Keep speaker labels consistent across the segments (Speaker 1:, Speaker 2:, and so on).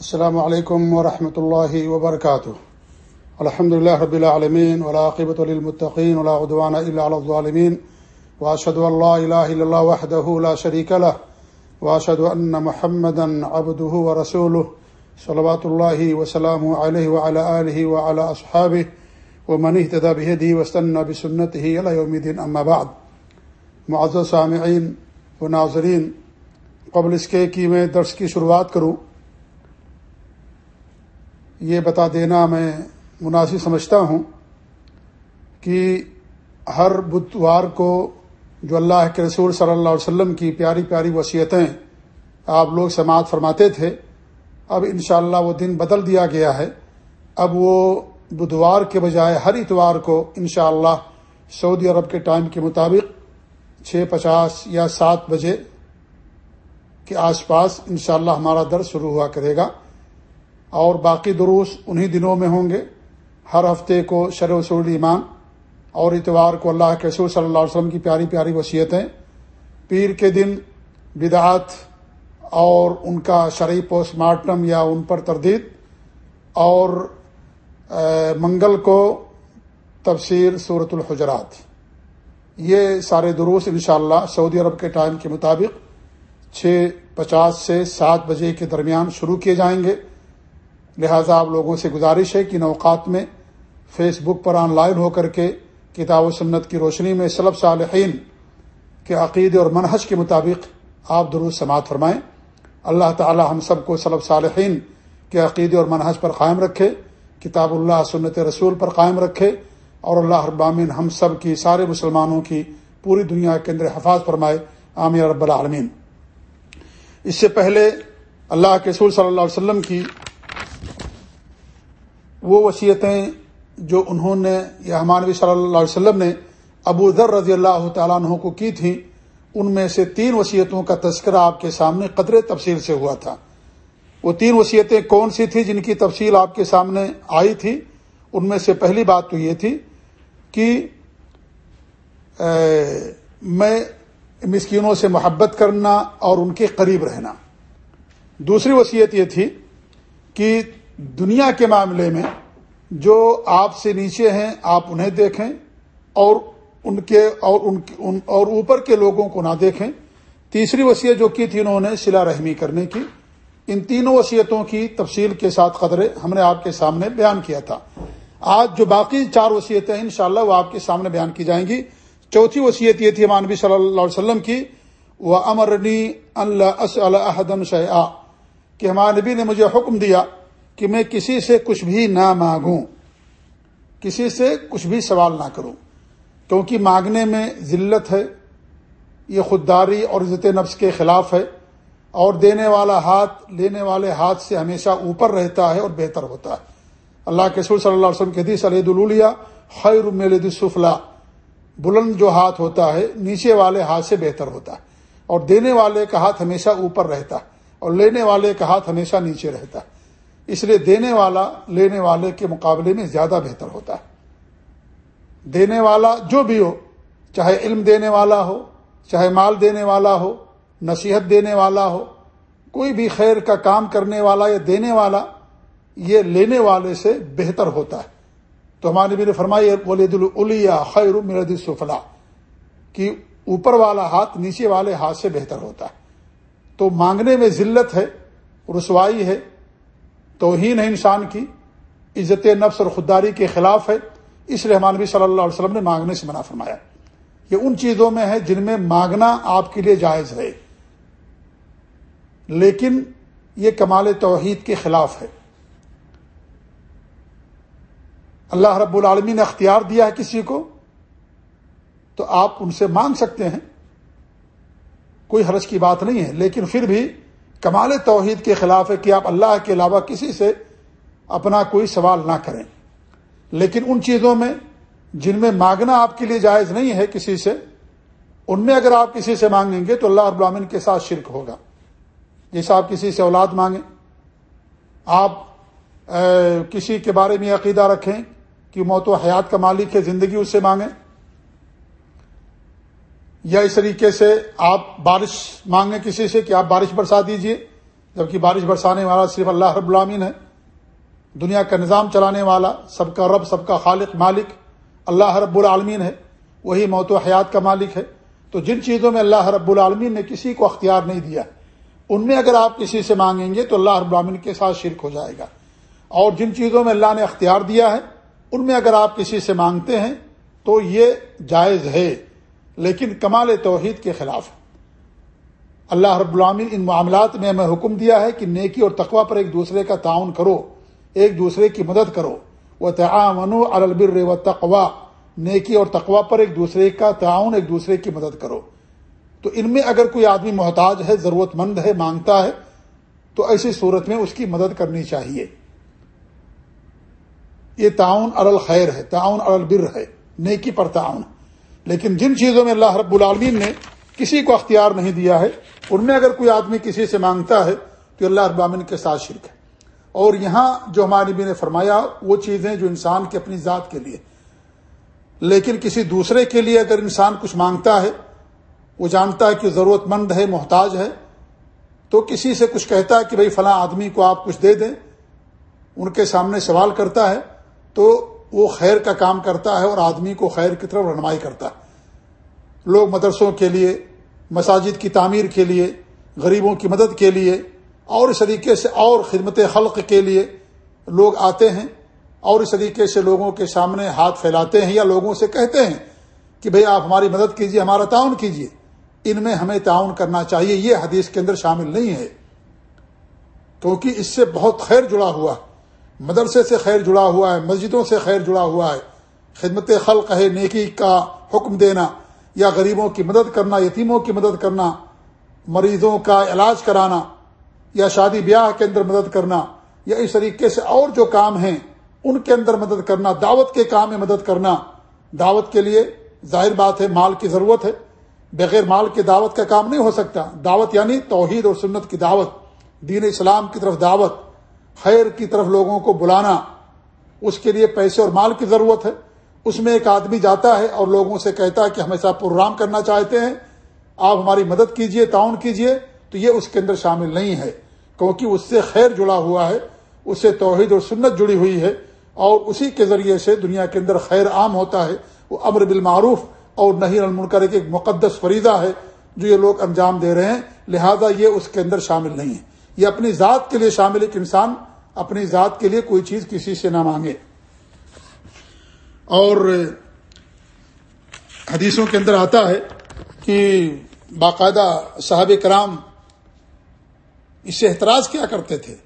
Speaker 1: السلام علیکم ورحمۃ اللہ وبرکاتہ الحمد لله رب العالمين والعاقبة للمتقين، ولا عدوان إلا على الظالمين، وأشهد أن لا إله إلا الله وحده لا شريك له، وأشهد أن محمدا عبده ورسوله، صلوات الله وسلامه عليه وعلى آله وعلى أصحابه، ومن اهتدى بهديه واستنى بسنته إلى يوم الدين، أما بعد. معزز سامعین و ناظرین قبل اس کے کہ میں درس کی شروعات کروں یہ بتا دینا میں مناسب سمجھتا ہوں کہ ہر بدوار کو جو اللہ کے رسول صلی اللہ علیہ وسلم کی پیاری پیاری وصیتیں آپ لوگ سماعت فرماتے تھے، اب انشاءاللہ وہ دن بدل دیا گیا ہے۔ اب وہ بدوار کے بجائے ہر اتوار کو انشاءاللہ سعودی عرب کے ٹائم کے مطابق چھ پچاس یا سات بجے کے آس پاس انشاءاللہ ہمارا درس شروع ہوا کرے گا۔ اور باقی دروس انہی دنوں میں ہوں گے۔ ہر ہفتے کو شر وصول ایمان اور اتوار کو اللہ کے رسول صلی اللہ علیہ وسلم کی پیاری پیاری وصیتیں۔ پیر کے دن بدعات اور ان کا شرعی پوسٹ مارٹم یا ان پر تردید اور منگل کو تفسیر صورت الحجرات۔ یہ سارے دروس انشاءاللہ سعودی عرب کے ٹائم کے مطابق چھ پچاس سے سات بجے کے درمیان شروع کیے جائیں گے۔ لہذا آپ لوگوں سے گزارش ہے کہ نوقات میں face book per on line ہو کر کے کتاب و سنت کی روشنی میں سلب صالحین کے عقیدے اور منحج کے مطابق آپ درست سماعت فرمائیں۔ اللہ تعالی ہم سب کو سلب صالحین کے عقیدے اور منحج پر قائم رکھے، کتاب اللہ، سنت رسول پر قائم رکھے اور اللہ ابامین ہم سب کی، سارے مسلمانوں کی پوری دنیا کے اندر حفاظ فرمائے۔ عامر رب العالمین۔ اس سے پہلے اللہ کے رسول صلی اللہ علیہ وسلم کی وہ وصیتیں جو انہوں نے یا ہمانوی صلی اللہ علیہ وسلم نے ابو ذر رضی اللہ تعالیٰ عنہ کو کی تھیں، ان میں سے تین وصیتوں کا تذکرہ آپ کے سامنے قدر تفصیل سے ہوا تھا۔ وہ تین وصیتیں کون سی تھیں جن کی تفصیل آپ کے سامنے آئی تھی؟ ان میں سے پہلی بات تو یہ تھی کہ میں مسکینوں سے محبت کرنا اور ان کے قریب رہنا۔ دوسری وصیت یہ تھی کہ دنیا کے معاملے میں جو آپ سے نیچے ہیں، آپ انہیں دیکھیں اور ان کے اور ان ان اور اوپر کے لوگوں کو نہ دیکھیں۔ تیسری وصیت جو کی تھی انہوں نے سلا رحمی کرنے کی، ان تینوں وصیتوں کی تفصیل کے ساتھ قدرے ہم نے آپ کے سامنے بیان کیا تھا۔ آج جو باقی چار وصیتیں ہیں انشاءاللہ وہ آپ کے سامنے بیان کی جائیں گی۔ چوتھی وصیت یہ تھی مانوی صلی اللہ علیہ وسلم کی وہ امرنی اللہ الحدم شہ کہ ہمارے نبی نے مجھے حکم دیا کہ میں کسی سے کچھ بھی نہ مانگوں، کسی سے کچھ بھی سوال نہ کروں۔ کیونکہ مانگنے میں ذلت ہے، یہ خودداری اور عزت نفس کے خلاف ہے، اور دینے والا ہاتھ لینے والے ہاتھ سے ہمیشہ اوپر رہتا ہے اور بہتر ہوتا ہے۔ اللہ کے سور صلی اللہ علیہ وسلم کے حدیث علیہ الولیا خیر میل سفلا، بلند جو ہاتھ ہوتا ہے، نیچے والے ہاتھ سے بہتر ہوتا ہے۔ اور دینے والے کا ہاتھ ہمیشہ اوپر رہتا ہے، اور لینے والے کا ہاتھ ہمیشہ نیچے رہتا ہے۔ اس لیے دینے والا، لینے والے کے مقابلے میں زیادہ بہتر ہوتا ہے۔ دینے والا جو بھی ہو، چاہے علم دینے والا ہو، چاہے مال دینے والا ہو، نصیحت دینے والا ہو، کوئی بھی خیر کا کام کرنے والا یا دینے والا، یہ لینے والے سے بہتر ہوتا ہے۔ تو ہمارے بھی فرمائی ولید الیا خیر مرد سفلا کہ اوپر والا ہاتھ نیچے والے ہاتھ سے بہتر ہوتا ہے۔ تو مانگنے میں ذلت ہے، رسوائی ہے توہین ہے انسان کی، عزت نفس اور خودداری کے خلاف ہے۔ اس لیے ہمانبی صلی اللہ علیہ وسلم نے مانگنے سے منع فرمایا۔ یہ ان چیزوں میں ہے جن میں مانگنا آپ کے لیے جائز ہے۔ لیکن یہ کمال توحید کے خلاف ہے۔ اللہ رب العالمین نے اختیار دیا ہے کسی کو، تو آپ ان سے مانگ سکتے ہیں۔ کوئی حرج کی بات نہیں ہے، لیکن پھر بھی کمال توحید کے خلاف ہے کہ آپ اللہ کے علاوہ کسی سے اپنا کوئی سوال نہ کریں۔ لیکن ان چیزوں میں جن میں مانگنا آپ کے لیے جائز نہیں ہے کسی سے، ان میں اگر آپ کسی سے مانگیں گے تو اللہ ابراہین کے ساتھ شرک ہوگا۔ جیسے آپ کسی سے اولاد مانگیں، آپ کسی کے بارے میں عقیدہ رکھیں کہ موت و حیات کا مالک ہے، زندگی اس سے مانگیں۔ یا اس طریقے سے آپ بارش مانگیں کسی سے کہ آپ بارش برسا دیجیے، جبکہ بارش برسانے والا صرف اللہ رب العامین ہے، دنیا کا نظام چلانے والا، سب کا رب، سب کا خالق، مالک، اللہ رب العالمین ہے، وہی موت و حیات کا مالک ہے۔ تو جن چیزوں میں اللہ رب العالمین نے کسی کو اختیار نہیں دیا، ان میں اگر آپ کسی سے مانگیں گے تو اللہ رب العالمین کے ساتھ شرک ہو جائے گا۔ اور جن چیزوں میں اللہ نے اختیار دیا ہے، ان میں اگر آپ کسی سے مانگتے ہیں تو یہ جائز ہے۔ لیکن کمال توحید کے خلاف اللہ رب العامن ان معاملات میں ہمیں حکم دیا ہے کہ نیکی اور تقوا پر ایک دوسرے کا تعاون کرو، ایک دوسرے کی مدد کرو۔ وہ تعاون البر و تقوا نیکی اور تقوا پر ایک دوسرے کا تعاون، ایک دوسرے کی مدد کرو۔ تو ان میں اگر کوئی آدمی محتاج ہے ضرورت مند ہے، مانگتا ہے، تو ایسی صورت میں اس کی مدد کرنی چاہیے۔ یہ تعاون الخیر ہے، تعاون البر ہے، نیکی پر تعاون۔ لیکن جن چیزوں میں اللہ رب العالمین نے کسی کو اختیار نہیں دیا ہے، ان میں اگر کوئی آدمی کسی سے مانگتا ہے تو اللہ رب العالمین کے ساتھ شرک ہے۔ اور یہاں جو ہمارے نبی نے فرمایا، وہ چیزیں جو انسان کی اپنی ذات کے لیے۔ لیکن کسی دوسرے کے لیے اگر انسان کچھ مانگتا ہے، وہ جانتا ہے کہ ضرورت مند ہے، محتاج ہے، تو کسی سے کچھ کہتا ہے کہ بھائی فلاں آدمی کو آپ کچھ دے دیں، ان کے سامنے سوال کرتا ہے، تو وہ خیر کا کام کرتا ہے اور آدمی کو خیر کی طرف رہنمائی کرتا ہے۔ لوگ مدرسوں کے لیے، مساجد کی تعمیر کے لیے، غریبوں کی مدد کے لیے، اور اس طریقے سے اور خدمت خلق کے لیے لوگ آتے ہیں، اور اس طریقے سے لوگوں کے سامنے ہاتھ پھیلاتے ہیں یا لوگوں سے کہتے ہیں کہ بھئی آپ ہماری مدد کیجیے ہمارا تعاون کیجیے ان میں ہمیں تعاون کرنا چاہیے، یہ حدیث کے اندر شامل نہیں ہے۔ کیونکہ اس سے بہت خیر جڑا ہوا ہے۔ مدرسے سے خیر جڑا ہوا ہے، مسجدوں سے خیر جڑا ہوا ہے۔ خدمت خلق ہے، نیکی کا حکم دینا، یا غریبوں کی مدد کرنا، یتیموں کی مدد کرنا، مریضوں کا علاج کرانا، یا شادی بیاہ کے اندر مدد کرنا، یا اس طریقے سے اور جو کام ہیں، ان کے اندر مدد کرنا، دعوت کے کام میں مدد کرنا۔ دعوت کے لیے ظاہر بات ہے، مال کی ضرورت ہے۔ بغیر مال کی دعوت کا کام نہیں ہو سکتا۔ دعوت یعنی توحید اور سنت کی دعوت، دین اسلام کی طرف دعوت۔ خیر کی طرف لوگوں کو بلانا اس کے لیے پیسے اور مال کی ضرورت ہے۔ اس میں ایک آدمی جاتا ہے اور لوگوں سے کہتا ہے کہ ہم ایسا پروگرام کرنا چاہتے ہیں۔ آپ ہماری مدد کیجیے، تعاون کیجیے۔ تو یہ اس کے اندر شامل نہیں ہے۔ کیونکہ اس سے خیر جڑا ہوا ہے، اس سے توحید اور سنت جڑی ہوئی ہے۔ اور اسی کے ذریعے سے دنیا کے اندر خیر عام ہوتا ہے۔ وہ امر بالمعروف اور نہیں المنکر ایک مقدس فریضہ ہے جو یہ لوگ انجام دے رہے ہیں۔ لہذا یہ اس کے اندر شامل نہیں ہے۔ یہ اپنی ذات کے لیے شامل ایک انسان اپنی ذات کے لیے کوئی چیز کسی سے نہ مانگے۔ اور حدیثوں کے اندر آتا ہے کہ باقاعدہ صحاب کرام اس سے احتراج کیا کرتے تھے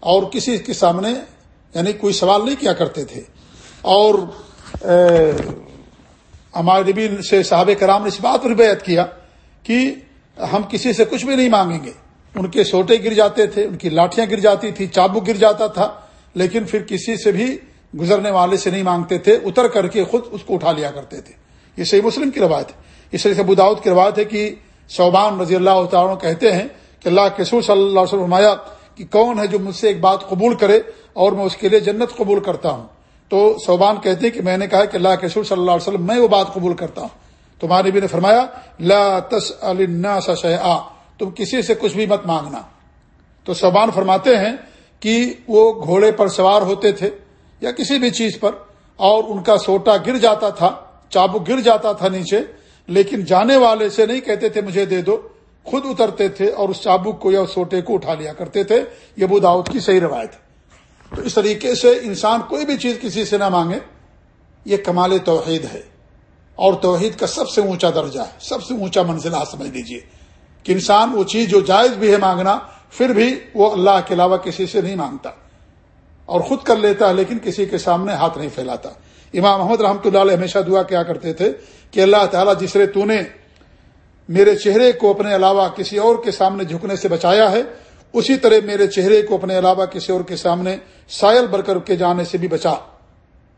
Speaker 1: اور کسی کے سامنے یعنی کوئی سوال نہیں کیا کرتے تھے۔ اور ہمارے نبی سے صحاب کرام نے اس بات پر بیعت کیا کہ ہم کسی سے کچھ بھی نہیں مانگیں گے۔ ان کے سوٹے گر جاتے تھے، ان کی لاٹیاں گر جاتی تھی چابو گر جاتا تھا، لیکن پھر کسی سے بھی گزرنے والے سے نہیں مانگتے تھے، اتر کر کے خود اس کو اٹھا لیا کرتے تھے۔ یہ صحیح مسلم کی روایت ہے۔ اس طرح سے بداؤت کی روایت ہے کہ صوبان رضی اللہ تعالیٰ کہتے ہیں کہ اللہ کے سور صلی اللہ علیہ وسلم کہ کون ہے جو مجھ سے ایک بات قبول کرے اور میں اس کے لیے جنت قبول کرتا ہوں۔ تو صوبان کہتے ہیں کہ میں نے کہا کہ اللہ کے سور صلی اللہ علیہ وسلم میں وہ بات قبول کرتا ہوں۔ تمہارے بھی نے فرمایا، لا تس الناس تم کسی سے کچھ بھی مت مانگنا۔ تو صوبان فرماتے ہیں کہ وہ گھوڑے پر سوار ہوتے تھے یا کسی بھی چیز پر اور ان کا سوٹا گر جاتا تھا چابو گر جاتا تھا نیچے، لیکن جانے والے سے نہیں کہتے تھے مجھے دے دو۔ خود اترتے تھے اور اس چابک کو یا سوٹے کو اٹھا لیا کرتے تھے۔ یہ بو داؤد کی صحیح روایت ہے۔ تو اس طریقے سے انسان کوئی بھی چیز کسی سے نہ مانگے۔ یہ کمال توحید ہے۔ اور توحید کا سب سے اونچا درجہ ہے۔ سب سے اونچا منزلہ سمجھ لیجیے کہ انسان وہ چیز جو جائز بھی ہے مانگنا، پھر بھی وہ اللہ کے علاوہ کسی سے نہیں مانگتا۔ اور خود کر لیتا ہے، لیکن کسی کے سامنے ہاتھ نہیں پھیلاتا۔ امام محمد رحمۃ اللہ علیہ ہمیشہ دعا کیا کرتے تھے کہ اللہ تعالیٰ جس نے تو نے میرے چہرے کو اپنے علاوہ کسی اور کے سامنے جھکنے سے بچایا ہے، اسی طرح میرے چہرے کو اپنے علاوہ کسی اور کے سامنے سائل بر کر کے جانے سے بھی بچا۔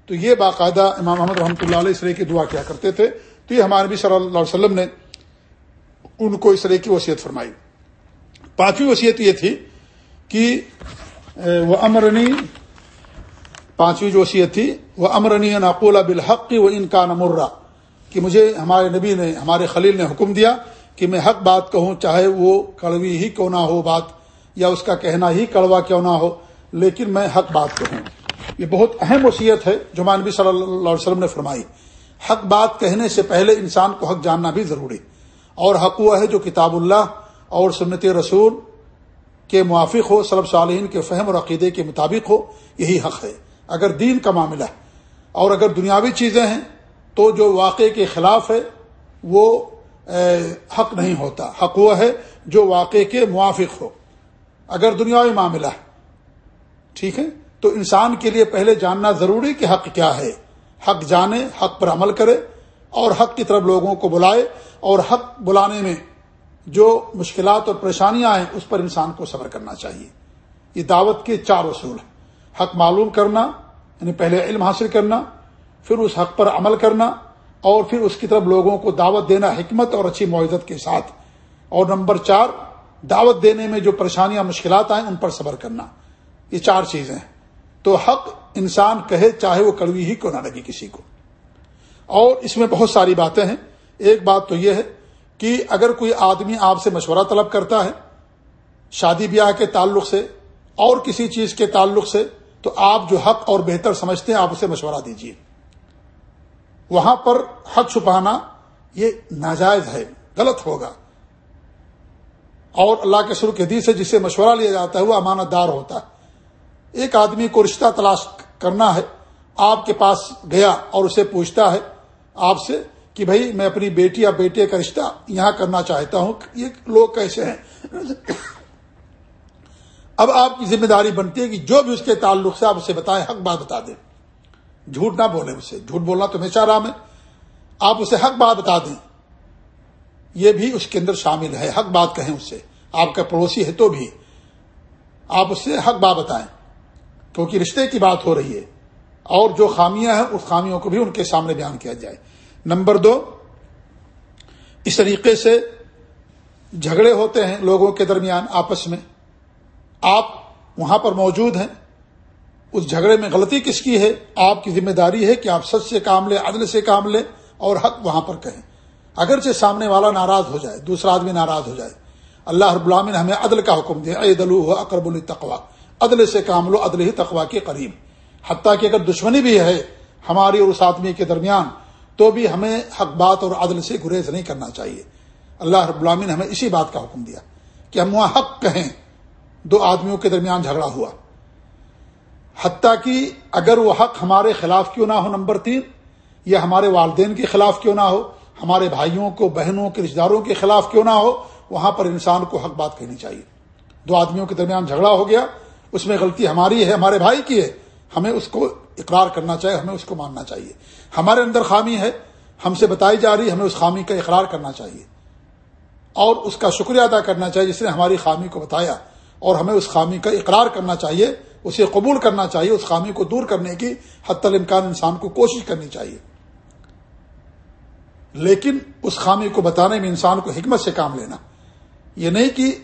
Speaker 1: تو یہ باقاعدہ امام محمد رحمۃ اللہ علیہ اس طرح کی دعا کیا کرتے تھے۔ تو یہ ہمارے بھی صلی اللہ علیہ وسلم نے ان کو اس طرح کی وصیت فرمائی پانچویں وصیت یہ تھی کہ وہ امرنی پانچویں جو وصیت تھی وہ امرنی ناقولہ بالحق و ان کا نمرہ کہ مجھے ہمارے نبی نے ہمارے خلیل نے حکم دیا کہ میں حق بات کہوں چاہے وہ کڑوی ہی کیوں نہ ہو بات یا اس کا کہنا ہی کڑوا کیوں نہ ہو لیکن میں حق بات کہوں یہ بہت اہم وصیت ہے جو مانبی صلی اللہ علیہ وسلم نے فرمائی حق بات کہنے سے پہلے انسان کو حق جاننا بھی ضروری اور حق وہ ہے جو کتاب اللہ اور سنت رسول کے موافق ہو صلب صالحین کے فہم اور عقیدے کے مطابق ہو، یہی حق ہے۔ اگر دین کا معاملہ ہے اور اگر دنیاوی چیزیں ہیں، تو جو واقع کے خلاف ہے، وہ حق نہیں ہوتا۔ حق وہ ہے جو واقع کے موافق ہو۔ اگر دنیاوی معاملہ ہے، ٹھیک ہے؟ تو انسان کے لیے پہلے جاننا ضروری کہ حق کیا ہے۔ حق جانے، حق پر عمل کرے۔ اور حق کی طرف لوگوں کو بلائے اور حق بلانے میں جو مشکلات اور پریشانیاں ہیں، اس پر انسان کو صبر کرنا چاہیے۔ یہ دعوت کے چار اصول ہیں۔ حق معلوم کرنا یعنی پہلے علم حاصل کرنا، پھر اس حق پر عمل کرنا، اور پھر اس کی طرف لوگوں کو دعوت دینا حکمت اور اچھی معزت کے ساتھ۔ اور نمبر چار، دعوت دینے میں جو پریشانیاں، مشکلات آئیں، ان پر صبر کرنا۔ یہ چار چیزیں ہیں۔ تو حق انسان کہے چاہے وہ کڑوی ہی کو نہ لگے کسی کو۔ اور اس میں بہت ساری باتیں ہیں۔ ایک بات تو یہ ہے کہ اگر کوئی آدمی آپ سے مشورہ طلب کرتا ہے، شادی بیاہ کے تعلق سے اور کسی چیز کے تعلق سے، تو آپ جو حق اور بہتر سمجھتے ہیں، آپ اسے مشورہ دیجیے وہاں پر حق چھپانا یہ ناجائز ہے، غلط ہوگا۔ اور اللہ کے سر کے حدیث سے جسے مشورہ لیا جاتا ہے، وہ امانت دار ہوتا ہے۔ ایک آدمی کو رشتہ تلاش کرنا ہے، آپ کے پاس گیا اور اسے پوچھتا ہے آپ سے کہ بھائی میں اپنی بیٹی یا بیٹے کا رشتہ یہاں کرنا چاہتا ہوں، یہ لوگ کیسے ہیں؟ اب آپ کی ذمہ داری بنتی ہے کہ جو بھی اس کے تعلق سے آپ اسے بتائیں، حق بات بتا دیں۔ جھوٹ نہ بولیں اسے۔ جھوٹ بولنا تو ہمیشہ آرام ہے۔ آپ اسے حق بات بتا دیں۔ یہ بھی اس کے اندر شامل ہے۔ حق بات کہیں اس سے آپ کا پڑوسی ہے تو بھی۔ آپ اس سے حق بات بتائیں۔ کیونکہ رشتے کی بات ہو رہی ہے۔ اور جو خامیاں ہیں، اس خامیوں کو بھی ان کے سامنے بیان کیا جائے۔ نمبر دو، اس طریقے سے جھگڑے ہوتے ہیں لوگوں کے درمیان آپس میں۔ آپ وہاں پر موجود ہیں، اس جھگڑے میں غلطی کس کی ہے؟ آپ کی ذمہ داری ہے کہ آپ سچ سے کام لیں، عدل سے کام لیں اور حق وہاں پر کہیں۔ اگرچہ سامنے والا ناراض ہو جائے، دوسرا آدمی ناراض ہو جائے۔ اللہ رب العالمین ہمیں عدل کا حکم دے، اے دلو ہو اکرب التقوا عدل سے کام لو، عدل ہی تقوا کے قریب۔ حتیٰ کہ اگر دشمنی بھی ہے ہماری اور اس آدمی کے درمیان، تو بھی ہمیں حق بات اور عدل سے گریز نہیں کرنا چاہیے۔ اللہ رب العالمین نے ہمیں اسی بات کا حکم دیا کہ ہم وہاں حق کہیں۔ دو آدمیوں کے درمیان جھگڑا ہوا۔ حتیٰ کہ اگر وہ حق ہمارے خلاف کیوں نہ ہو، نمبر تین، یا ہمارے والدین کے خلاف کیوں نہ ہو، ہمارے بھائیوں کو، بہنوں کے رشتے داروں کے خلاف کیوں نہ ہو، وہاں پر انسان کو حق بات کہنی چاہیے۔ دو آدمیوں کے درمیان جھگڑا ہو گیا۔ اس میں غلطی ہماری ہے، ہمارے بھائی کی ہے۔ ہمیں اس کو اقرار کرنا چاہیے، ہمیں اس کو ماننا چاہیے۔ ہمارے اندر خامی ہے، ہم سے بتائی جا رہی ہمیں اس خامی کا اقرار کرنا چاہیے۔ اور اس کا شکریہ ادا کرنا چاہیے جس نے ہماری خامی کو بتایا۔ اور ہمیں اس خامی کا اقرار کرنا چاہیے، اسے قبول کرنا چاہیے، اس خامی کو دور کرنے کی حت الامکان انسان کو کوشش کرنی چاہیے۔ لیکن اس خامی کو بتانے میں انسان کو حکمت سے کام لینا۔ یہ نہیں کہ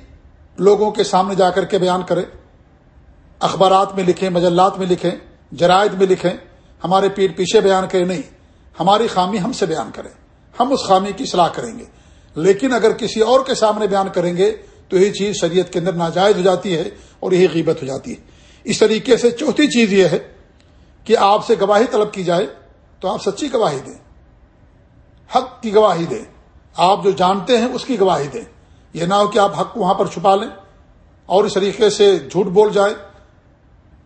Speaker 1: لوگوں کے سامنے جا کر کے بیان کرے۔ اخبارات میں لکھیں، مجلات میں لکھیں، جرائد میں لکھیں، ہمارے پیر پیچھے بیان کریں، نہیں، ہماری خامی ہم سے بیان کریں، ہم اس خامی کی صلاح کریں گے۔ لیکن اگر کسی اور کے سامنے بیان کریں گے، تو یہی چیز شریعت کے اندر ناجائز ہو جاتی ہے اور یہی غیبت ہو جاتی ہے۔ اس طریقے سے چوتھی چیز یہ ہے کہ آپ سے گواہی طلب کی جائے تو آپ سچی گواہی دیں، حق کی گواہی دیں۔ آپ جو جانتے ہیں اس کی گواہی دیں۔ یہ نہ ہو کہ آپ حق وہاں پر چھپا لیں اور اس طریقے سے جھوٹ بول جائے۔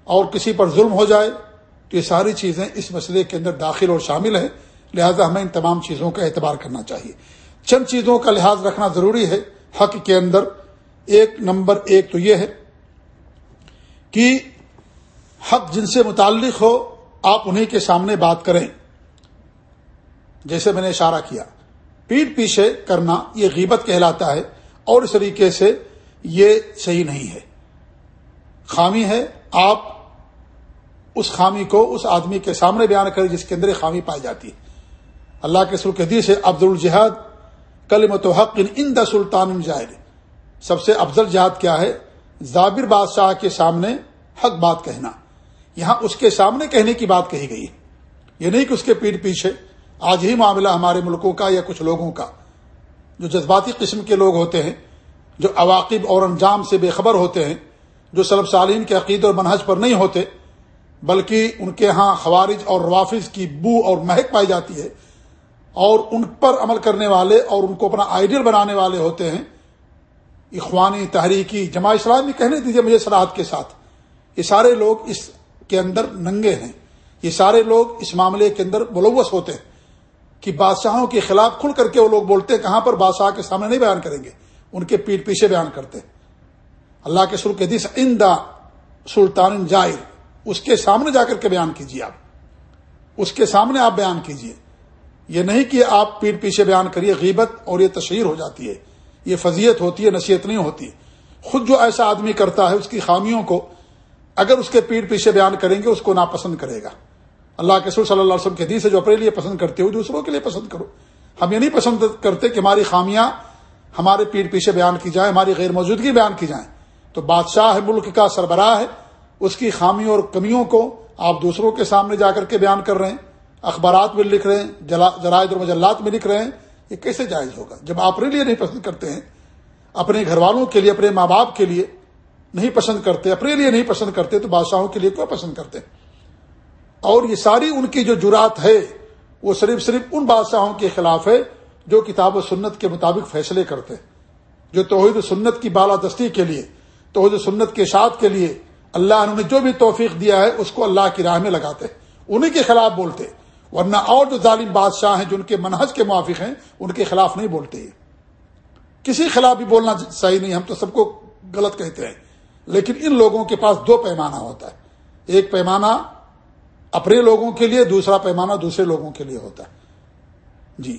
Speaker 1: اور کسی پر ظلم ہو جائے تو یہ ساری چیزیں اس مسئلے کے اندر داخل اور شامل ہیں۔ لہذا ہمیں ان تمام چیزوں کا اعتبار کرنا چاہیے۔ چند چیزوں کا لحاظ رکھنا ضروری ہے۔ حق کے اندر ایک نمبر ایک تو یہ ہے کہ حق جن سے متعلق ہو، آپ انہیں کے سامنے بات کریں۔ جیسے میں نے اشارہ کیا، پیٹ پیچھے کرنا یہ غیبت کہلاتا ہے اور اس طریقے سے یہ صحیح نہیں ہے۔ خامی ہے آپ اس خامی کو، اس آدمی کے سامنے بیان کریں جس کے اندر خامی پائی جاتی ہے۔ اللہ کے سلک حدیث ہے، عبد الجہاد کلمت و حق ان دا سلطان جائر سب سے افضل جہاد کیا ہے؟ زابر بادشاہ کے سامنے حق بات کہنا۔ یہاں اس کے سامنے کہنے کی بات کہی گئی ہے۔ یہ نہیں کہ اس کے پیٹ پیچھے۔ آج ہی معاملہ ہمارے ملکوں کا یا کچھ لوگوں کا۔ جو جذباتی قسم کے لوگ ہوتے ہیں، جو عواقب اور انجام سے بے خبر ہوتے ہیں جو سلب سالین کے عقید اور منحج پر نہیں ہوتے، بلکہ ان کے ہاں خوارج اور روافظ کی بو اور مہک پائی جاتی ہے، اور ان پر عمل کرنے والے اور ان کو اپنا آئیڈیل بنانے والے ہوتے ہیں۔ اخوانی تحریکی جماع اسلامی کہنے دیجیے مجھے سراحت کے ساتھ۔ یہ سارے لوگ اس کے اندر ننگے ہیں۔ یہ سارے لوگ اس معاملے کے اندر ملوث ہوتے ہیں کہ بادشاہوں کے خلاف کھل کر کے وہ لوگ بولتے ہیں، کہاں پر بادشاہ کے سامنے نہیں بیان کریں گے؟ ان کے پیٹ پیچھے بیان کرتے ہیں۔ اللہ کے سر کے دس اندا سلطان جائر، اس کے سامنے جا کر کے بیان کیجیے آپ۔ اس کے سامنے آپ بیان کیجیے یہ نہیں کہ آپ پیٹ پیچھے بیان کریے، غیبت اور یہ تشہیر ہو جاتی ہے۔ یہ فضیت ہوتی ہے، نصیحت نہیں ہوتی۔ خود جو ایسا آدمی کرتا ہے، اس کی خامیوں کو اگر اس کے پیٹ پیچھے بیان کریں گے، اس کو ناپسند کرے گا۔ اللہ کے سور صلی اللہ علیہ وسلم کے حدیث سے جو اپنے لیے پسند کرتے ہو، دوسروں کے لیے پسند کرو۔ ہم یہ نہیں پسند کرتے کہ ہماری خامیاں ہمارے پیٹ پیچھے بیان کی جائیں، ہماری غیر موجودگی بیان کی جائیں۔ تو بادشاہ ملک کا سربراہ ہے۔ اس کی خامیوں اور کمیوں کو آپ دوسروں کے سامنے جا کر کے بیان کر رہے ہیں۔ اخبارات میں لکھ رہے ہیں جرائد اور مجلات میں لکھ رہے ہیں۔ یہ کیسے جائز ہوگا؟ جب آپ اپنے لیے نہیں پسند کرتے ہیں، اپنے گھر والوں کے لیے، اپنے ماں باپ کے لیے نہیں پسند کرتے، اپنے لیے نہیں پسند کرتے، تو بادشاہوں کے لیے کیوں پسند کرتے؟ اور یہ ساری ان کی جو جرات ہے، وہ صرف صرف ان بادشاہوں کے خلاف ہے جو کتاب و سنت کے مطابق فیصلے کرتے جو توحید و سنت کی بالادستی کے لیے توحید سنت کے شاد کے لیے اللہ نے جو بھی توفیق دیا ہے، اس کو اللہ کی راہ میں لگاتے انہیں کے خلاف بولتے ورنہ اور جو ظالم بادشاہ ہیں جن کے منہج کے موافق ہیں، ان کے خلاف نہیں بولتے کسی خلاف بھی بولنا صحیح نہیں، ہم تو سب کو غلط کہتے ہیں۔ لیکن ان لوگوں کے پاس دو پیمانہ ہوتا ہے۔ ایک پیمانہ اپنے لوگوں کے لیے، دوسرا پیمانہ دوسرے لوگوں کے لیے ہوتا ہے۔ جی۔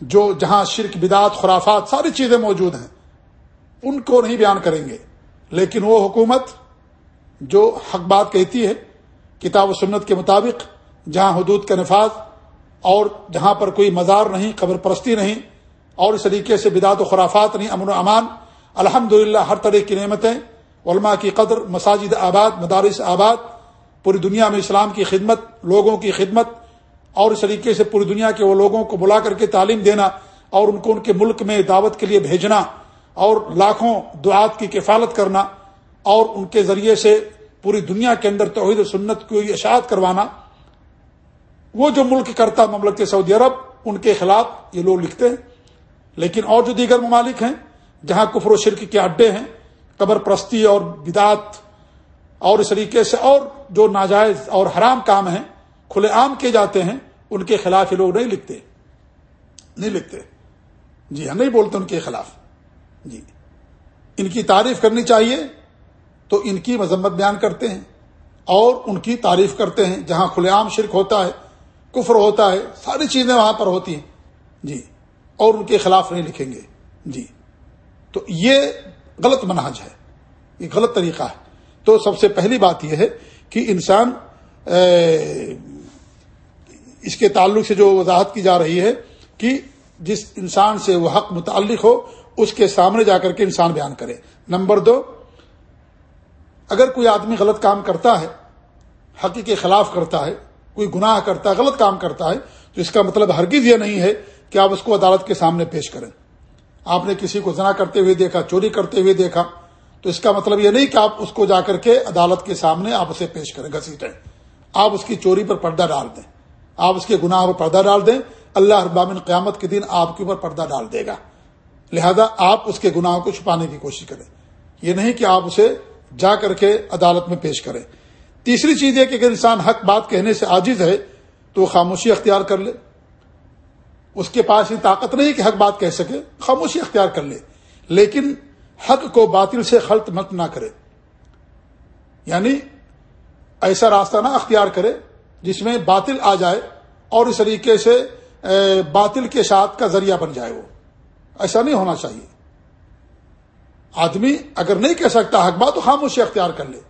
Speaker 1: جو جہاں شرک بدات خرافات، ساری چیزیں موجود ہیں ان کو نہیں بیان کریں گے۔ لیکن وہ حکومت جو حق بات کہتی ہے، کتاب و سنت کے مطابق، جہاں حدود کا نفاذ اور جہاں پر کوئی مزار نہیں، قبر پرستی نہیں، اور اس طریقے سے بدعت و خرافات نہیں، امن و امان الحمد ہر طرح کی نعمتیں، علماء کی قدر، مساجد آباد، مدارس آباد، پوری دنیا میں اسلام کی خدمت، لوگوں کی خدمت، اور اس طریقے سے پوری دنیا کے وہ لوگوں کو بلا کر کے تعلیم دینا، اور ان کو ان کے ملک میں دعوت کے لیے بھیجنا۔ اور لاکھوں دعات کی کفالت کرنا اور ان کے ذریعے سے پوری دنیا کے اندر توحید و سنت کو اشاعت کروانا، وہ جو ملک کرتا مملک سعودی عرب، ان کے خلاف یہ لوگ لکھتے ہیں۔ لیکن اور جو دیگر ممالک ہیں جہاں کفر و شرک کے اڈے ہیں، قبر پرستی اور بدعت اور اس طریقے سے اور جو ناجائز اور حرام کام ہیں، کھلے عام کیے جاتے ہیں، ان کے خلاف یہ لوگ نہیں لکھتے۔ نہیں لکھتے۔ جی ہم نہیں بولتے ان کے خلاف۔ جی۔ ان کی تعریف کرنی چاہیے تو ان کی مذمت بیان کرتے ہیں اور ان کی تعریف کرتے ہیں۔ جہاں کھلے عام شرک ہوتا ہے، کفر ہوتا ہے، ساری چیزیں وہاں پر ہوتی ہیں۔ جی۔ اور ان کے خلاف نہیں لکھیں گے۔ جی۔ تو یہ غلط منہج ہے۔ یہ غلط طریقہ ہے۔ تو سب سے پہلی بات یہ ہے کہ انسان اس کے تعلق سے جو وضاحت کی جا رہی ہے کہ جس انسان سے وہ حق متعلق ہو اس کے سامنے جا کر کے انسان بیان کرے۔ نمبر دو، اگر کوئی آدمی غلط کام کرتا ہے، حق کے خلاف کرتا ہے، کوئی گناہ کرتا ہے، غلط کام کرتا ہے، تو اس کا مطلب ہرگز یہ نہیں ہے کہ آپ اس کو عدالت کے سامنے پیش کریں۔ آپ نے کسی کو زنا کرتے ہوئے دیکھا، چوری کرتے ہوئے دیکھا، تو اس کا مطلب یہ نہیں کہ آپ اس کو جا کر کے عدالت کے سامنے آپ اسے پیش کریں، گھسیٹیں۔ آپ اس کی چوری پر پردہ ڈال دیں۔ آپ اس کے گناہ پر پردہ ڈال دیں۔ اللہ ابامن قیامت کے دن آپ کے اوپر پردہ ڈال دے گا۔ لہذا آپ اس کے گناہوں کو چھپانے کی کوشش کریں۔ یہ نہیں کہ آپ اسے جا کر کے عدالت میں پیش کریں۔ تیسری چیز یہ کہ اگر انسان حق بات کہنے سے عاجز ہے، تو خاموشی اختیار کر لے۔ اس کے پاس یہ طاقت نہیں کہ حق بات کہہ سکے، خاموشی اختیار کر لے۔ لیکن حق کو باطل سے خلط مت نہ کرے۔ یعنی ایسا راستہ نہ اختیار کرے جس میں باطل آ جائے اور اس طریقے سے باطل کے ساتھ کا ذریعہ بن جائے وہ۔ ایسا نہیں ہونا چاہیے۔ آدمی اگر نہیں کہہ سکتا حق بات تو خاموشی اختیار کر لے۔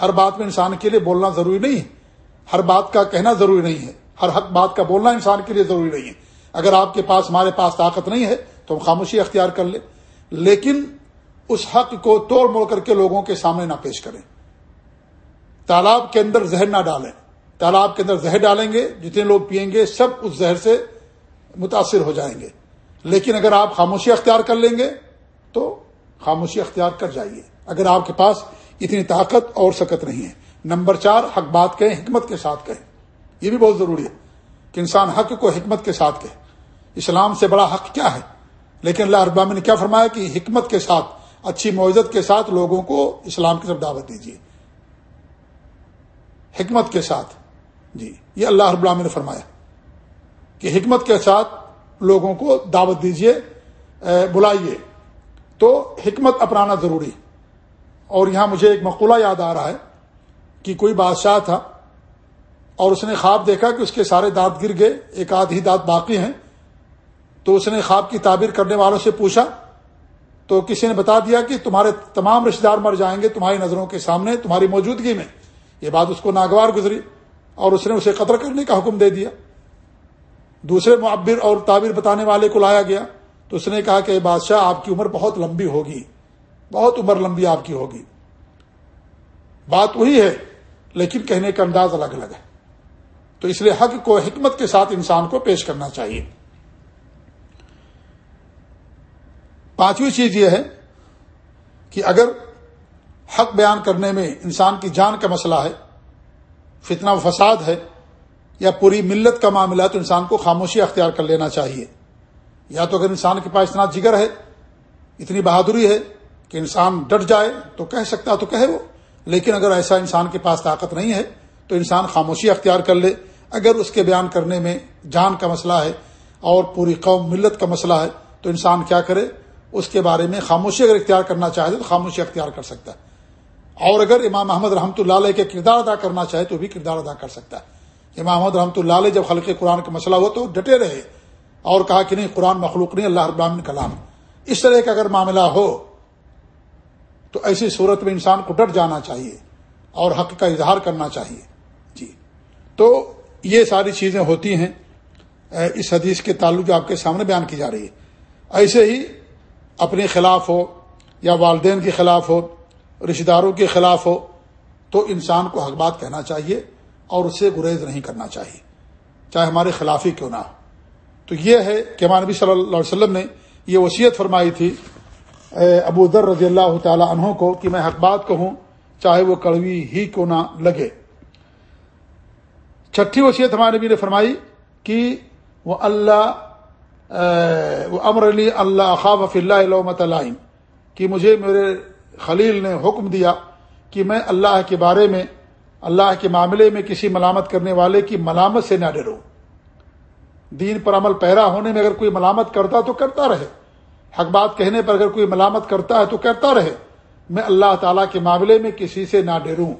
Speaker 1: ہر بات میں انسان کے لیے بولنا ضروری نہیں ہے۔ ہر بات کا کہنا ضروری نہیں ہے۔ ہر حق بات کا بولنا انسان کے لیے ضروری نہیں ہے۔ اگر آپ کے پاس ہمارے پاس طاقت نہیں ہے تو ہم خاموشی اختیار کر لیں۔ لیکن اس حق کو توڑ موڑ کر کے لوگوں کے سامنے نہ پیش کریں۔ تالاب کے اندر زہر نہ ڈالیں۔ تالاب کے اندر زہر ڈالیں گے، جتنے لوگ پئیں گے، سب اس زہر سے متاثر ہو جائیں گے۔ لیکن اگر آپ خاموشی اختیار کر لیں گے تو خاموشی اختیار کر جائیے۔ اگر آپ کے پاس اتنی طاقت اور سکت نہیں ہے۔ نمبر چار، حق بات کہیں، حکمت کے ساتھ کہیں۔ یہ بھی بہت ضروری ہے کہ انسان حق کو حکمت کے ساتھ کہے۔ اسلام سے بڑا حق کیا ہے؟ لیکن اللہ ابام نے کیا فرمایا کہ حکمت کے ساتھ، اچھی معزت کے ساتھ لوگوں کو اسلام کی طرف دعوت دیجیے۔ حکمت کے ساتھ۔ جی یہ اللہ رب العالمین نے فرمایا کہ حکمت کے ساتھ لوگوں کو دعوت دیجیے بلائیے۔ تو حکمت اپنانا ضروری اور یہاں مجھے ایک مقولہ یاد آ رہا ہے کہ کوئی بادشاہ تھا اور اس نے خواب دیکھا کہ اس کے سارے دانت گر گئے، ایک آدھ ہی دانت باقی ہیں۔ تو اس نے خواب کی تعبیر کرنے والوں سے پوچھا، تو کسی نے بتا دیا کہ تمہارے تمام رشتے دار مر جائیں گے، تمہاری نظروں کے سامنے، تمہاری موجودگی میں۔ یہ بات اس کو ناگوار گزری اور اس نے اسے قتل کرنے کا حکم دے دیا۔ دوسرے معبر اور تعبیر بتانے والے کو لایا گیا تو اس نے کہا کہ بادشاہ آپ کی عمر بہت لمبی ہوگی، بہت عمر لمبی آپ کی ہوگی۔ بات وہی ہے، لیکن کہنے کا انداز الگ الگ ہے۔ تو اس لیے حق کو، حکمت کے ساتھ انسان کو پیش کرنا چاہیے۔ پانچویں چیز یہ ہے کہ اگر حق بیان کرنے میں انسان کی جان کا مسئلہ ہے، فتنہ و فساد ہے یا پوری ملت کا معاملہ تو انسان کو خاموشی اختیار کر لینا چاہیے۔ یا تو اگر انسان کے پاس اتنا جگر ہے، اتنی بہادری ہے کہ انسان ڈٹ جائے، تو کہہ سکتا تو کہے وہ۔ لیکن اگر ایسا انسان کے پاس طاقت نہیں ہے، تو انسان خاموشی اختیار کر لے۔ اگر اس کے بیان کرنے میں جان کا مسئلہ ہے اور پوری قوم ملت کا مسئلہ ہے، تو انسان کیا کرے؟ اس کے بارے میں خاموشی اگر اختیار کرنا چاہے تو خاموشی اختیار کر سکتا ہے۔ اور اگر امام محمد رحمۃ اللہ علیہ کے کردار ادا کرنا چاہے تو بھی کردار ادا کر سکتا ہے۔ امام محمد رحمۃ اللہ علیہ جب خلق قرآن کا مسئلہ ہو تو ڈٹے رہے اور کہا کہ نہیں، قرآن مخلوق نہیں، اللہ ابامن کلام اس طرح کا اگر معاملہ ہو، تو ایسی صورت میں انسان کو ڈٹ جانا چاہیے اور حق کا اظہار کرنا چاہیے۔ جی۔ تو یہ ساری چیزیں ہوتی ہیں۔ اس حدیث کے تعلق جو آپ کے سامنے بیان کی جا رہی ہے۔ ایسے ہی اپنے خلاف ہو یا والدین کے خلاف ہو رشتے داروں کے خلاف ہو، تو انسان کو حق بات کہنا چاہیے۔ اور اسے گریز نہیں کرنا چاہیے۔ چاہے ہمارے خلاف ہی کیوں نہ ہو۔ تو یہ ہے کہ ہمارے نبی صلی اللہ علیہ وسلم نے یہ وصیت فرمائی تھی ابو ذر رضی اللہ تعالی عنہ کو کہ میں حق بات کہوں، چاہے وہ کڑوی ہی کیوں نہ لگے۔ چھٹی وصیت ہمارے نبی نے فرمائی کہ وہ اللہ وہ امر علی اللہ خواب اللہ علومت علائم کہ مجھے میرے خلیل نے حکم دیا کہ میں اللہ کے بارے میں اللہ کے معاملے میں کسی ملامت کرنے والے کی ملامت سے نہ ڈروں دین پر عمل پیرا ہونے میں اگر کوئی ملامت کرتا تو کرتا رہے۔ حق بات کہنے پر اگر کوئی ملامت کرتا ہے تو کرتا رہے۔ میں اللہ تعالی کے معاملے میں کسی سے نہ ڈروں۔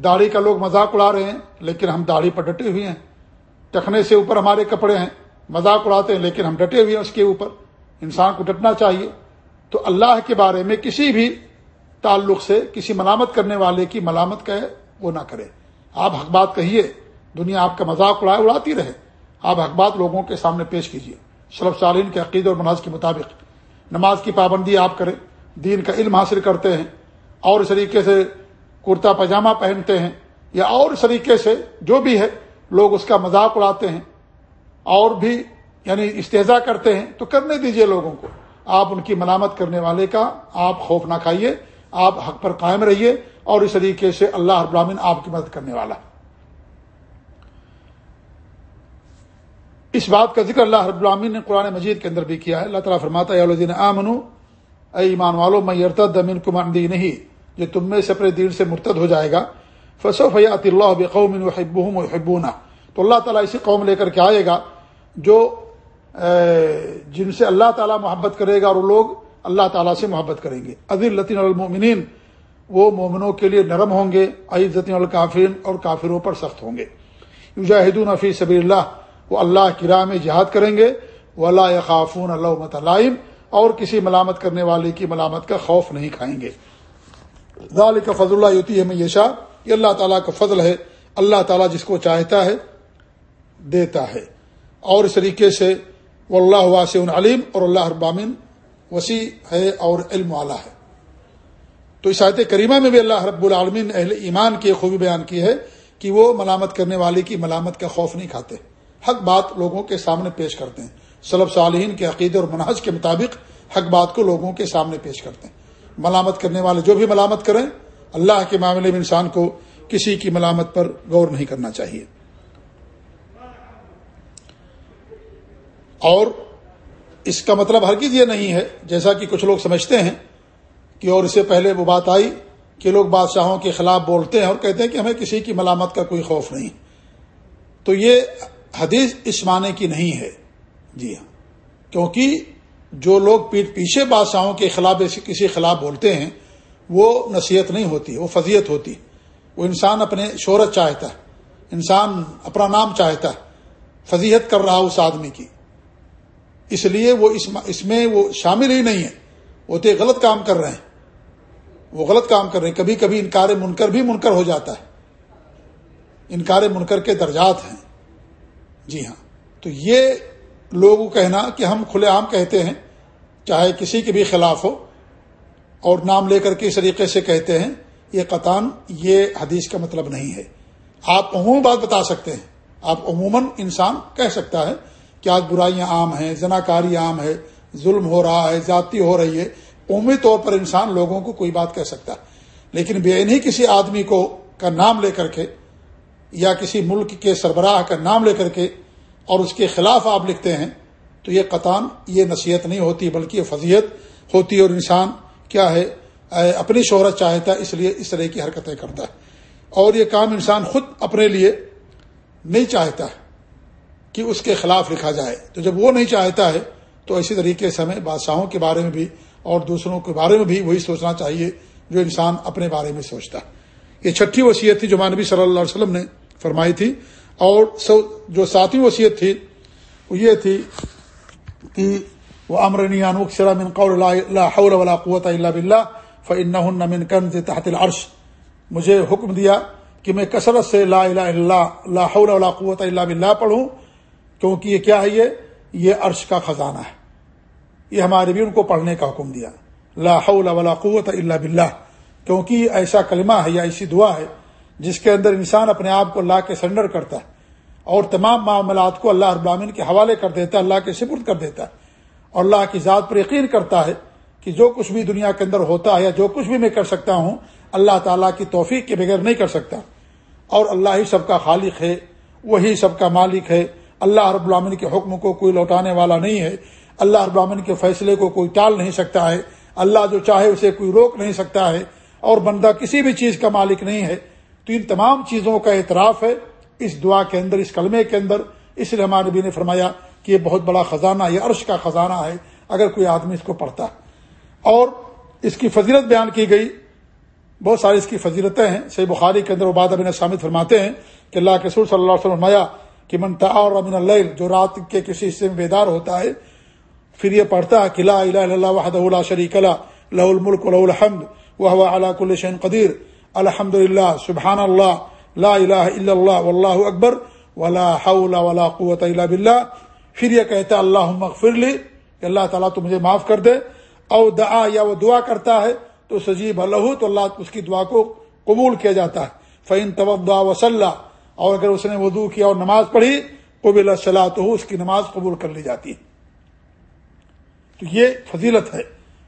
Speaker 1: داڑھی کا لوگ مذاق اڑا رہے ہیں، لیکن ہم داڑھی پر ڈٹے ہوئے ہیں۔ ٹکنے سے اوپر ہمارے کپڑے ہیں، مذاق اڑاتے ہیں، لیکن ہم ڈٹے ہوئے ہیں اس کے اوپر۔ انسان کو ڈٹنا چاہیے۔ تو اللہ کے بارے میں کسی بھی تعلق سے کسی ملامت کرنے والے کی ملامت کہے وہ نہ کرے۔ آپ حق بات کہیے، دنیا آپ کا مذاق اڑائے اڑاتی رہے۔ آپ حق بات لوگوں کے سامنے پیش کیجیے۔ شرف سالین کے عقید اور مناظ کے مطابق۔ نماز کی پابندی آپ کریں۔ دین کا علم حاصل کرتے ہیں۔ اور اس طریقے سے کرتا پاجامہ پہنتے ہیں۔ یا اور اس طریقے سے جو بھی ہے، لوگ اس کا مذاق اڑاتے ہیں۔ اور بھی یعنی استحضا کرتے ہیں۔ تو کرنے دیجیے لوگوں کو۔ آپ ان کی ملامت کرنے والے کا آپ خوف نہ کھائیے۔ آپ حق پر قائم رہیے اور اس طریقے سے اللہ ابراہین آپ کی مدد کرنے والا اس بات کا ذکر اللہ رب العامین نے قرآن مجید کے اندر بھی کیا ہے۔ اللہ تعالیٰ فرماتا ہے آمن اے ایمان والو میں یرتد امین کماندی نہیں جو تم میں سے اپنے دین سے مرتد ہو جائے گا فصو فیات اللہ قوم حبونا تو اللہ تعالیٰ اسی قوم لے کر کے آئے گا جو جن سے اللہ تعالیٰ محبت کرے گا اور وہ لوگ اللہ تعالیٰ سے محبت کریں گے۔ عظیل لطین المومنین وہ مومنوں کے لیے نرم ہوں گے عزتین الکافرین اور کافروں پر سخت ہوں گے۔ یوجاہدون فی سبی اللہ وہ اللہ کی راہ میں جہاد کریں گے۔ وہ اللہ خافون اللہ علائم اور کسی ملامت کرنے والے کی ملامت کا خوف نہیں کھائیں گے۔ ذال کا فضل اللہ یوتی ہے میشا یہ اللہ تعالیٰ کا فضل ہے۔ اللہ تعالیٰ جس کو چاہتا ہے، دیتا ہے۔ اور اس طریقے سے وہ اللہ واسع علیم اور اللہ ابامن وسیع ہے اور علم والا ہے۔ تو اس آیت کریمہ میں بھی اللہ رب العالمین اہل ایمان کی خوبی بیان کی ہے کہ وہ ملامت کرنے والے کی ملامت کا خوف نہیں کھاتے۔ حق بات لوگوں کے سامنے پیش کرتے ہیں۔ صلب صالحین کے عقیدے اور منحج کے مطابق حق بات کو لوگوں کے سامنے پیش کرتے ہیں۔ ملامت کرنے والے جو بھی ملامت کریں، اللہ کے معاملے میں انسان کو کسی کی ملامت پر غور نہیں کرنا چاہیے۔ اور اس کا مطلب ہرگز یہ نہیں ہے، جیسا کہ کچھ لوگ سمجھتے ہیں کہ اور اس سے پہلے وہ بات آئی کہ لوگ بادشاہوں کے خلاف بولتے ہیں اور کہتے ہیں کہ ہمیں کسی کی ملامت کا کوئی خوف نہیں۔ تو یہ حدیث اس معنی کی نہیں ہے۔ جی ہاں۔ کیونکہ جو لوگ پیٹ پیچھے بادشاہوں کے خلاف کسی خلاف بولتے ہیں، وہ نصیحت نہیں ہوتی، وہ فضیت ہوتی۔ وہ انسان اپنے شہرت چاہتا ہے، انسان اپنا نام چاہتا ہے، فضیحت کر رہا اس آدمی کی۔ اس لیے وہ اس میں وہ شامل ہی نہیں ہے وہ تو غلط کام کر رہے ہیں۔ وہ غلط کام کر رہے ہیں۔ کبھی کبھی انکار منکر بھی منکر ہو جاتا ہے۔ انکار منکر کے درجات ہیں۔ جی ہاں۔ تو یہ لوگ کہنا کہ ہم کھلے عام کہتے ہیں، چاہے کسی کے بھی خلاف ہو، اور نام لے کر کے اس طریقے سے کہتے ہیں، یہ قطان یہ حدیث کا مطلب نہیں ہے۔ آپ عموم بات بتا سکتے ہیں۔ آپ عموماً انسان کہہ سکتا ہے کہ آج برائیاں عام ہیں، زناکاری عام ہے، ظلم ہو رہا ہے، زیادتی ہو رہی ہے، عمومی طور پر انسان لوگوں کو کوئی بات کہہ سکتا ہے۔ لیکن بے نہیں کسی آدمی کو کا نام لے کر کے یا کسی ملک کے سربراہ کا نام لے کر کے اور اس کے خلاف آپ لکھتے ہیں، تو یہ قطان یہ نصیحت نہیں ہوتی، بلکہ یہ فضیت ہوتی اور انسان کیا ہے اپنی شہرت چاہتا ہے، اس لیے اس طرح کی حرکتیں کرتا ہے۔ اور یہ کام انسان خود اپنے لیے نہیں چاہتا ہے۔ کہ اس کے خلاف لکھا جائے۔ تو جب وہ نہیں چاہتا ہے، تو اسی طریقے سے ہمیں بادشاہوں کے بارے میں بھی اور دوسروں کے بارے میں بھی وہی سوچنا چاہیے جو انسان اپنے بارے میں سوچتا۔ ہے یہ چھٹی وصیت تھی جو مانبی صلی اللہ علیہ وسلم نے فرمائی تھی اور جو ساتویں وصیت تھی، وہ یہ تھی کہ وہ امرنی من قول لا حول ولا قوت اللہ بلّہ فن من کنز تحت العرش۔ مجھے حکم دیا کہ میں کثرت سے لا الہ اللہ، لا حول ولا قوت اللہ بلّہ پڑھوں۔ کیونکہ یہ کیا ہے؟ یہ یہ عرش کا خزانہ ہے۔ یہ ہمارے بھی ان کو پڑھنے کا حکم دیا۔ لا حول ولا قوت اللہ بلّہ کیونکہ یہ ایسا کلمہ ہے یا ایسی دعا ہے جس کے اندر انسان اپنے آپ کو اللہ کے سرنڈر کرتا ہے اور تمام معاملات کو اللہ ابامین کے حوالے کر دیتا ہے، اللہ کے سپرد کر دیتا ہے اور اللہ کی ذات پر یقین کرتا ہے کہ جو کچھ بھی دنیا کے اندر ہوتا ہے یا جو کچھ بھی میں کر سکتا ہوں، اللہ تعالیٰ کی توفیق کے بغیر نہیں کر سکتا۔ اور اللہ ہی سب کا خالق ہے، وہی سب کا مالک ہے اللہ رب العامن کے حکم کو کوئی لوٹانے والا نہیں ہے۔ اللہ رب العامن کے فیصلے کو کوئی ٹال نہیں سکتا ہے۔ اللہ جو چاہے اسے کوئی روک نہیں سکتا ہے۔ اور بندہ کسی بھی چیز کا مالک نہیں ہے۔ تو ان تمام چیزوں کا اعتراف ہے۔ اس دعا کے اندر، اس کلمے کے اندر۔ اس لیے ہمارے نبی نے فرمایا کہ یہ بہت بڑا خزانہ، یہ عرش کا خزانہ ہے۔ اگر کوئی آدمی اس کو پڑھتا۔ اور اس کی فضیلت بیان کی گئی۔ بہت ساری اس کی فضیلتیں ہیں۔ سی بخاری کے اندر عباد ابن سامد فرماتے ہیں کہ اللہ کے سور صلی اللہ علیہ وسلم فرمایا کہ منتا اور امن اللہ جو رات کے کسی حصے میں بیدار ہوتا ہے، پھر یہ پڑھتا ہے کہ لا الہ الا اللہ وحدہ لا شریک لا لہ الملک ولہ الحمد وہ علا کل شین قدیر. الحمد للہ سبحان اللہ لا الہ الا اللہ، واللہ اکبر، ولا حول ولا قوت الا باللہ. پھر یہ کہتا اللہ مغفر لی، کہ اللہ تعالیٰ تو مجھے معاف کر دے۔ او دعا یا وہ دعا کرتا ہے، تو سجیب اللہ، تو اللہ اس کی دعا کو قبول کیا جاتا ہے۔ فعین طب دعا وسلح اور اگر اس نے وضو کیا اور نماز پڑھی، قبل اللہ تو اس کی نماز قبول کر لی جاتی۔ ہے تو یہ فضیلت ہے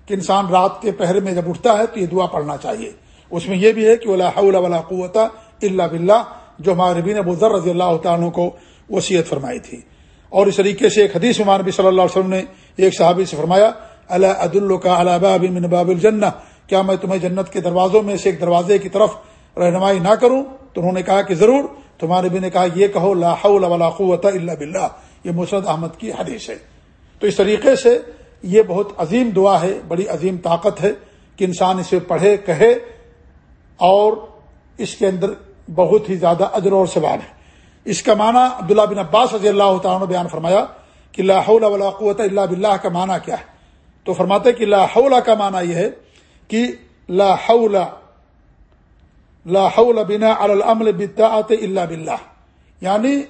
Speaker 1: کہ انسان رات کے پہر میں جب اٹھتا ہے تو یہ دعا پڑھنا چاہیے۔ اس میں یہ بھی ہے کہ اللہ ولا قوت اللہ بلّہ جو ہمارے بین ابو ذر رضی اللہ تعالیٰ کو وصیت فرمائی تھی۔ اور اس طریقے سے ایک حدیث نبی صلی اللہ علیہ وسلم نے ایک صحابی سے فرمایا اللہ عد اللہ کا اللہ من باب الجنہ کیا میں تمہیں جنت کے دروازوں میں سے ایک دروازے کی طرف رہنمائی نہ کروں؟ تو انہوں نے کہا کہ ضرور تمہارے بھی نے کہا یہ کہو لا حول ولا قوت الا باللہ۔ یہ مسرد احمد کی حدیث ہے۔ تو اس طریقے سے یہ بہت عظیم دعا ہے، بڑی عظیم طاقت ہے کہ انسان اسے پڑھے، کہے اور اس کے اندر بہت ہی زیادہ اجر اور سوال ہے۔ اس کا معنی عبداللہ بن عباس رضی اللہ تعالیٰ نے بیان فرمایا کہ لا حول ولا قوت اللہ باللہ کا معنی کیا ہے۔ تو فرماتے کہ لا حول کا معنی یہ ہے کہ لا حول لا حول بنا العمل بالطاعت الا باللہ یعنی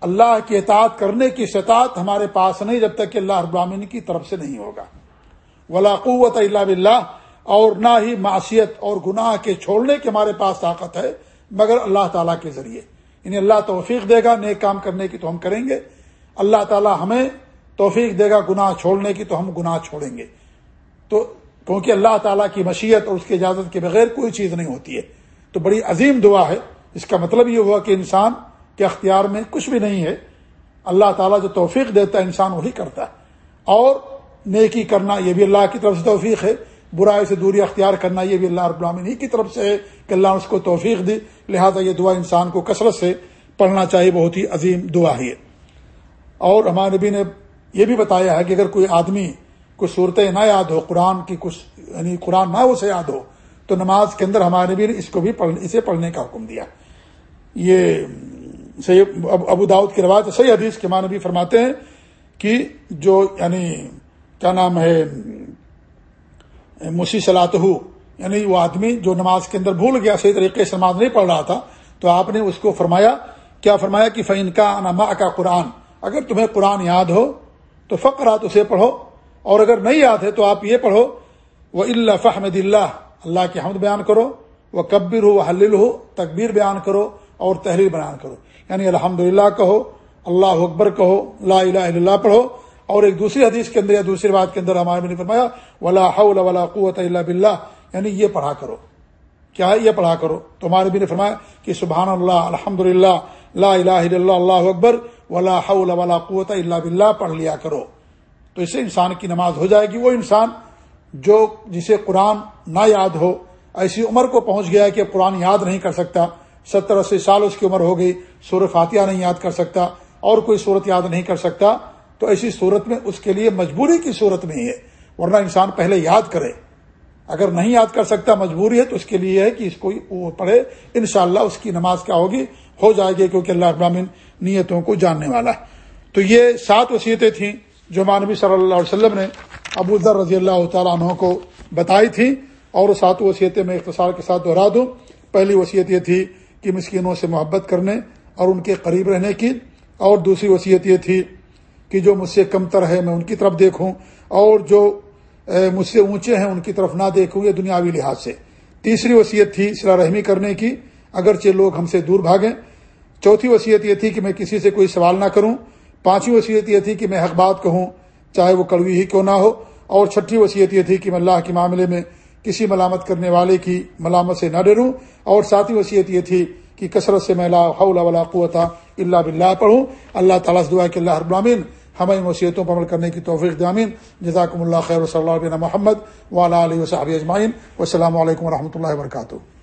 Speaker 1: اللہ کی اطاعت کرنے کی سطاعت ہمارے پاس نہیں جب تک کہ اللہ ابراہین کی طرف سے نہیں ہوگا۔ ولا قوت اللہ باللہ اور نہ ہی معاشیت اور گناہ کے چھوڑنے کی ہمارے پاس طاقت ہے، مگر اللہ تعالیٰ کے ذریعے۔ انہیں اللہ توفیق دے گا، نیک کام کرنے کی تو ہم کریں گے۔ اللہ تعالیٰ ہمیں توفیق دے گا گناہ چھوڑنے کی تو ہم گناہ چھوڑیں گے۔ تو کیونکہ اللہ تعالیٰ کی مشیت اور اس کی اجازت کے بغیر کوئی چیز نہیں ہوتی ہے۔ تو بڑی عظیم دعا ہے۔ اس کا مطلب یہ ہوا کہ انسان کے اختیار میں کچھ بھی نہیں ہے۔ اللہ تعالیٰ جو توفیق دیتا ہے، انسان وہی کرتا ہے۔ اور نیکی کرنا یہ بھی اللہ کی طرف سے توفیق ہے۔ برائی سے دوری اختیار کرنا یہ بھی اللہ رب العالمین ہی کی طرف سے ہے کہ اللہ نے اس کو توفیق دی لہذا یہ دعا انسان کو کثرت سے پڑھنا چاہیے، بہت ہی عظیم دعا ہے۔ اور ہمارے نبی نے یہ بھی بتایا ہے کہ اگر کوئی آدمی کچھ صورتیں نہ یاد ہو، قرآن کی کچھ یعنی قرآن نہ اسے یاد ہو تو نماز کے اندر ہمارے نبی نے اس کو بھی اسے پڑھنے کا حکم دیا۔ یہ صحیح ابو داود کی روایت صحیح حدیث کے معنی بھی فرماتے ہیں کہ جو یعنی کیا نام ہے مسی صلاحت ہو یعنی وہ آدمی جو نماز کے اندر بھول گیا، صحیح طریقے سے نماز نہیں پڑھ رہا تھا، تو آپ نے اس کو فرمایا، کیا فرمایا کہ فعین کا انما کا قرآن، اگر تمہیں قرآن یاد ہو تو فقرات اسے پڑھو، اور اگر نہیں یاد ہے تو آپ یہ پڑھو وہ اللہ فحمد اللہ اللہ کی حمد بیان کرو وہ کبر ہو وہ حل ہو تکبیر بیان کرو اور تحریر بیان کرو۔ یعنی الحمد للہ کہو، اللہ اکبر کہو، لا الہ الا اللہ پڑھو اور ایک دوسری حدیث کے اندر یا دوسری بات کے اندر ہمارے نے فرمایا، ولا حول ولا قوت الا باللہ یعنی یہ پڑھا کرو۔ کیا ہے یہ پڑھا کرو؟ تو ہمارے بھی نے فرمایا کہ سبحان اللہ الحمد للہ لا الہ الا اللہ اللہ اکبر، ولا حول ولا قوت الا باللہ پڑھ لیا کرو۔ تو اس سے انسان کی نماز ہو جائے گی، وہ انسان جو جسے قرآن نہ یاد ہو، ایسی عمر کو پہنچ گیا کہ قرآن یاد نہیں کر سکتا۔ ستر اسی سال اس کی عمر ہو گئی سور فاتحہ نہیں یاد کر سکتا، اور کوئی صورت یاد نہیں کر سکتا۔ تو ایسی صورت میں اس کے لیے مجبوری کی صورت میں ہی ہے، ورنہ انسان پہلے یاد کرے۔ اگر نہیں یاد کر سکتا، مجبوری ہے تو اس کے لیے ہے کہ اس کو پڑھے۔ انشاءاللہ اس کی نماز کیا ہوگی؟ ہو جائے گی کیونکہ اللہ ابراہین نیتوں کو جاننے والا ہے۔ تو یہ سات وصیتیں تھیں جو مانوی صلی اللہ علیہ وسلم نے ابو ذر رضی اللہ تعالیٰ عنہ کو بتائی تھی اور سات وصیتیں میں اختصار کے ساتھ دہرا دوں۔ پہلی وصیت یہ تھی کہ مسکینوں سے محبت کرنے اور ان کے قریب رہنے کی۔ اور دوسری وصیت یہ تھی کہ جو مجھ سے کمتر ہے میں ان کی طرف دیکھوں اور جو مجھ سے اونچے ہیں ان کی طرف نہ دیکھوں، یہ دنیاوی لحاظ سے۔ تیسری وصیت تھی سلا رحمی کرنے کی۔ اگرچہ لوگ ہم سے دور بھاگیں۔ چوتھی وصیت یہ تھی کہ میں کسی سے کوئی سوال نہ کروں۔ پانچویں وصیت یہ تھی کہ میں حق بات کہوں۔ چاہے وہ کڑوی ہی کیوں نہ ہو، اور چھٹی وصیت یہ تھی کہ میں اللہ کے معاملے میں کسی ملامت کرنے والے کی ملامت سے نہ ڈروں، اور ساتویں وصیت یہ تھی کہ کثرت سے میں لا حول ولا قوت اللہ بلّہ پڑھوں اللہ تعالیٰ سے دعا کہ اللہ ابرامین ہمیں وصیتوں پر عمل کرنے کی توفیق دامین جزاکم اللہ خیر صلی اللہ علیہ محمد ولا علیہ وصحب اجمائین السلام علیکم و رحمۃ اللہ وبرکاتہ۔